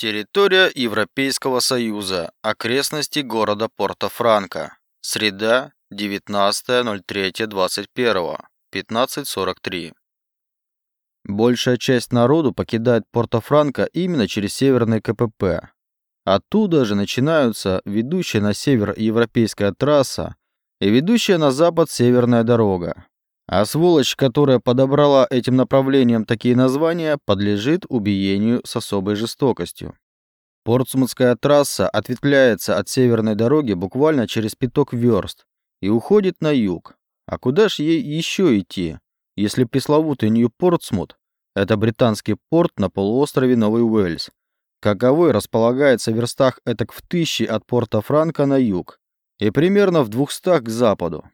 Территория Европейского Союза. Окрестности города Порто-Франко. Среда, 19.03.21. 15.43. Большая часть народу покидает Порто-Франко именно через северный КПП. Оттуда же начинаются ведущая на север европейская трасса и ведущая на запад северная дорога. А сволочь, которая подобрала этим направлением такие названия, подлежит убиению с особой жестокостью. Портсмутская трасса ответвляется от северной дороги буквально через пяток верст и уходит на юг. А куда ж ей еще идти, если пресловутый Нью-Портсмут – это британский порт на полуострове Новый Уэльс, каковой располагается в верстах этак в тысячи от порта Франка на юг и примерно в двухстах к западу.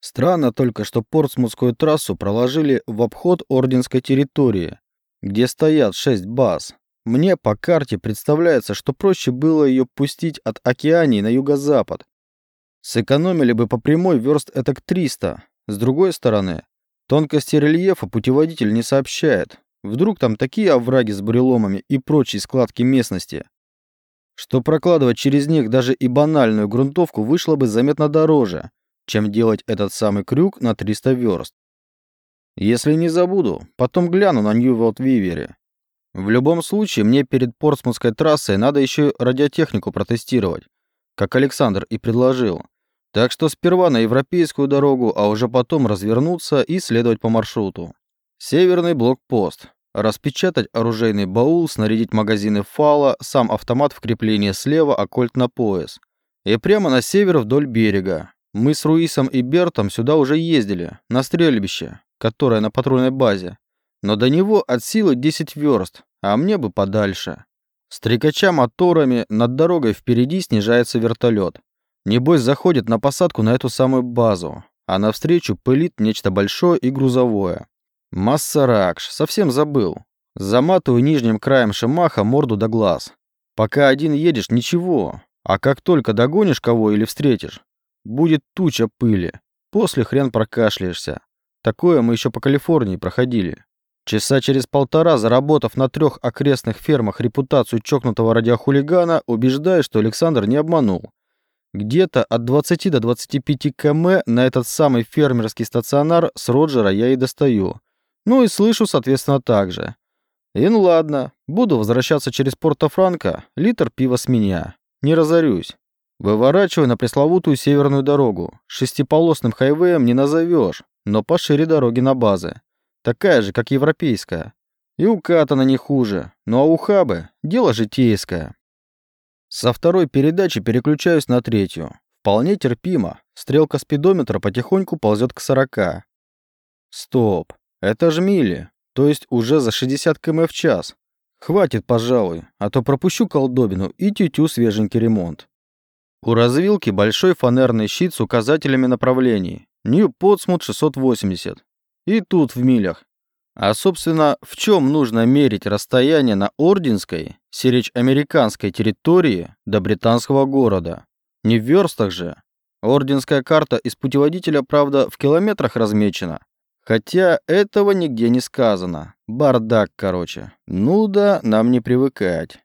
Странно только, что Портсмутскую трассу проложили в обход Орденской территории, где стоят шесть баз. Мне по карте представляется, что проще было ее пустить от Океании на юго-запад. Сэкономили бы по прямой верст этак 300. С другой стороны, тонкости рельефа путеводитель не сообщает. Вдруг там такие овраги с буреломами и прочие складки местности, что прокладывать через них даже и банальную грунтовку вышло бы заметно дороже, чем делать этот самый крюк на 300 верст. Если не забуду, потом гляну на Нью-Волт-Вивере. В любом случае, мне перед Портсмутской трассой надо еще радиотехнику протестировать, как Александр и предложил. Так что сперва на европейскую дорогу, а уже потом развернуться и следовать по маршруту. Северный блокпост. Распечатать оружейный баул, снарядить магазины фала, сам автомат в креплении слева, а кольт на пояс. И прямо на север вдоль берега, мы с Руисом и Бертом сюда уже ездили, на стрельбище, которое на патрульной базе. Но до него от силы 10 верст, а мне бы подальше. Стрекача моторами, над дорогой впереди снижается вертолет. Небось заходит на посадку на эту самую базу, а навстречу пылит нечто большое и грузовое. Массаракш, совсем забыл. Заматываю нижним краем шимаха морду до глаз. Пока один едешь, ничего. А как только догонишь кого или встретишь, Будет туча пыли. После хрен прокашляешься. Такое мы еще по Калифорнии проходили. Часа через полтора, заработав на трех окрестных фермах репутацию чокнутого радиохулигана, убеждаю, что Александр не обманул. Где-то от 20 до 25 км на этот самый фермерский стационар с Роджера я и достаю. Ну и слышу, соответственно, так же. И ну ладно, буду возвращаться через Порто-Франко, литр пива с меня. Не разорюсь. Выворачиваю на пресловутую северную дорогу. Шестиполосным хайвеем не назовешь, но пошире дороги на базы. Такая же, как европейская. И укатана не хуже. Ну а у Хабы дело житейское. Со второй передачи переключаюсь на третью. Вполне терпимо. Стрелка спидометра потихоньку ползет к 40. Стоп. Это ж мили. То есть уже за 60 км в час. Хватит, пожалуй, а то пропущу колдобину и тютю свеженький ремонт. У развилки большой фанерный щит с указателями направлений. Нью-Потсмут 680. И тут в милях. А, собственно, в чем нужно мерить расстояние на Орденской, сирич-американской территории до британского города? Не в верстах же. Орденская карта из путеводителя, правда, в километрах размечена. Хотя этого нигде не сказано. Бардак, короче. Ну да, нам не привыкать.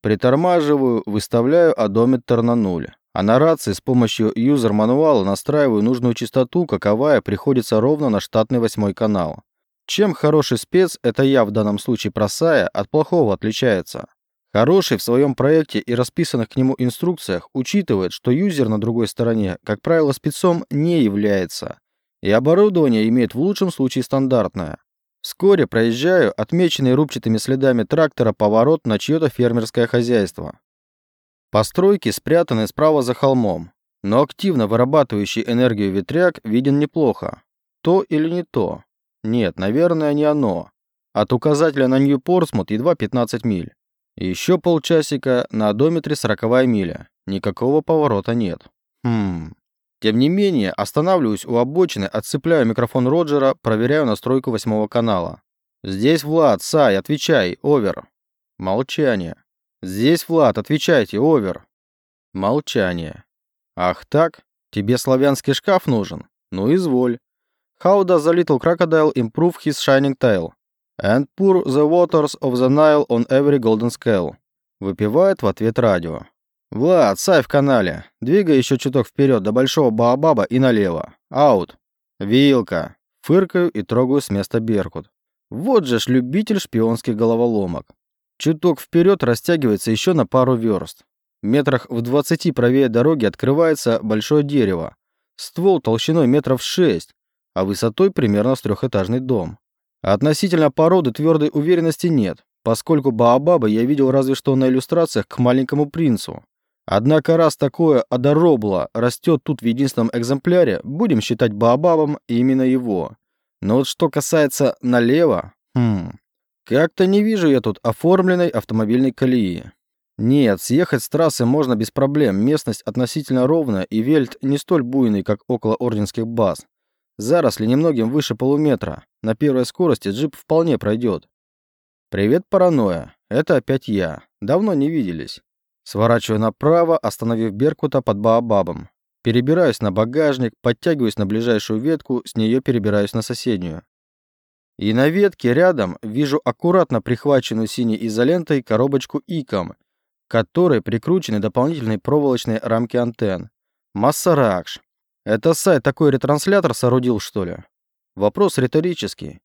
Притормаживаю, выставляю одометр на нуль. А на рации с помощью юзер-мануала настраиваю нужную частоту, каковая приходится ровно на штатный восьмой канал. Чем хороший спец, это я в данном случае просая, от плохого отличается. Хороший в своем проекте и расписанных к нему инструкциях учитывает, что юзер на другой стороне, как правило, спецом не является. И оборудование имеет в лучшем случае стандартное. Вскоре проезжаю отмеченный рубчатыми следами трактора поворот на чье-то фермерское хозяйство. Постройки спрятаны справа за холмом, но активно вырабатывающий энергию ветряк виден неплохо. То или не то? Нет, наверное, не оно. От указателя на Нью-Портсмут едва 15 миль. Еще полчасика на одометре 40 миля. Никакого поворота нет. Хм. Тем не менее, останавливаюсь у обочины, отцепляю микрофон Роджера, проверяю настройку восьмого канала. «Здесь Влад, Сай, отвечай, овер». Молчание. «Здесь Влад, отвечайте, овер». Молчание. «Ах так? Тебе славянский шкаф нужен? Ну, изволь. How does the little crocodile improve his shining tail? And pour the waters of the Nile on every golden scale. Выпивает в ответ радио. «Влад, сай в канале. Двигай еще чуток вперед до Большого Баобаба и налево. Аут. Вилка». Фыркаю и трогаю с места Беркут. Вот же ж любитель шпионских головоломок. Чуток вперед растягивается еще на пару верст. Метрах в двадцати правее дороги открывается большое дерево. Ствол толщиной метров шесть, а высотой примерно с трехэтажный дом. Относительно породы твердой уверенности нет, поскольку Баобаба я видел разве что на иллюстрациях к маленькому принцу. Однако раз такое одоробло растет тут в единственном экземпляре, будем считать Баобабом именно его. Но вот что касается налево, хм, как-то не вижу я тут оформленной автомобильной колеи. Нет, съехать с трассы можно без проблем, местность относительно ровная и вельт не столь буйный, как около орденских баз. Заросли немногим выше полуметра. На первой скорости джип вполне пройдет. «Привет, паранойя. Это опять я. Давно не виделись». Сворачиваю направо, остановив Беркута под Баобабом. Перебираюсь на багажник, подтягиваюсь на ближайшую ветку, с нее перебираюсь на соседнюю. И на ветке рядом вижу аккуратно прихваченную синей изолентой коробочку ИКом, к которой прикручены дополнительные проволочные рамки антенн. Массаракш. Это сайт такой ретранслятор соорудил, что ли? Вопрос риторический.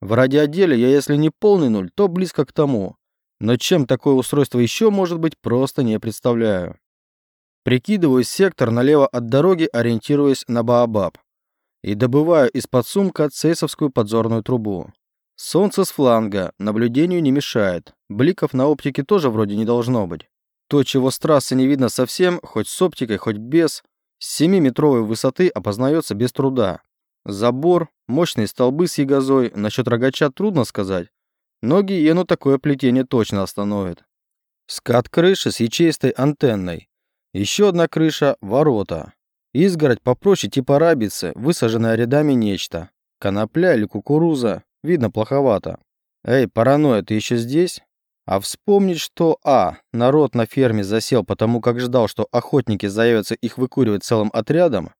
В радиоотделе я, если не полный нуль, то близко к тому. Но чем такое устройство еще может быть, просто не представляю. Прикидываю сектор налево от дороги, ориентируясь на Баобаб. И добываю из-под сумка цейсовскую подзорную трубу. Солнце с фланга, наблюдению не мешает. Бликов на оптике тоже вроде не должно быть. То, чего с трассы не видно совсем, хоть с оптикой, хоть без, с 7-метровой высоты опознается без труда. Забор, мощные столбы с ягозой, насчет рогача трудно сказать. Но гиену такое плетение точно остановит. Скат крыши с ячеистой антенной. Еще одна крыша – ворота. Изгородь попроще типа рабицы, высаженная рядами нечто. Конопля или кукуруза. Видно плоховато. Эй, паранойя, ты еще здесь? А вспомнить, что А. Народ на ферме засел потому, как ждал, что охотники заявятся их выкуривать целым отрядом,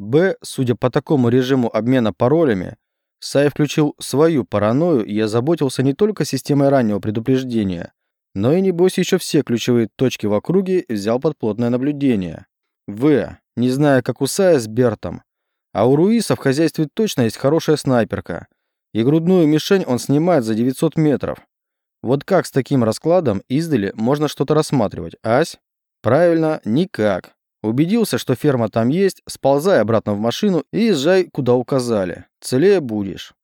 Б, судя по такому режиму обмена паролями, Сай включил свою паранойю и озаботился не только системой раннего предупреждения, но и, небось, еще все ключевые точки в округе взял под плотное наблюдение. В, не зная, как у Сая с Бертом, а у Руиса в хозяйстве точно есть хорошая снайперка, и грудную мишень он снимает за 900 метров. Вот как с таким раскладом издали можно что-то рассматривать, ась? Правильно, никак. Убедился, что ферма там есть, сползай обратно в машину и езжай, куда указали. Целее будешь.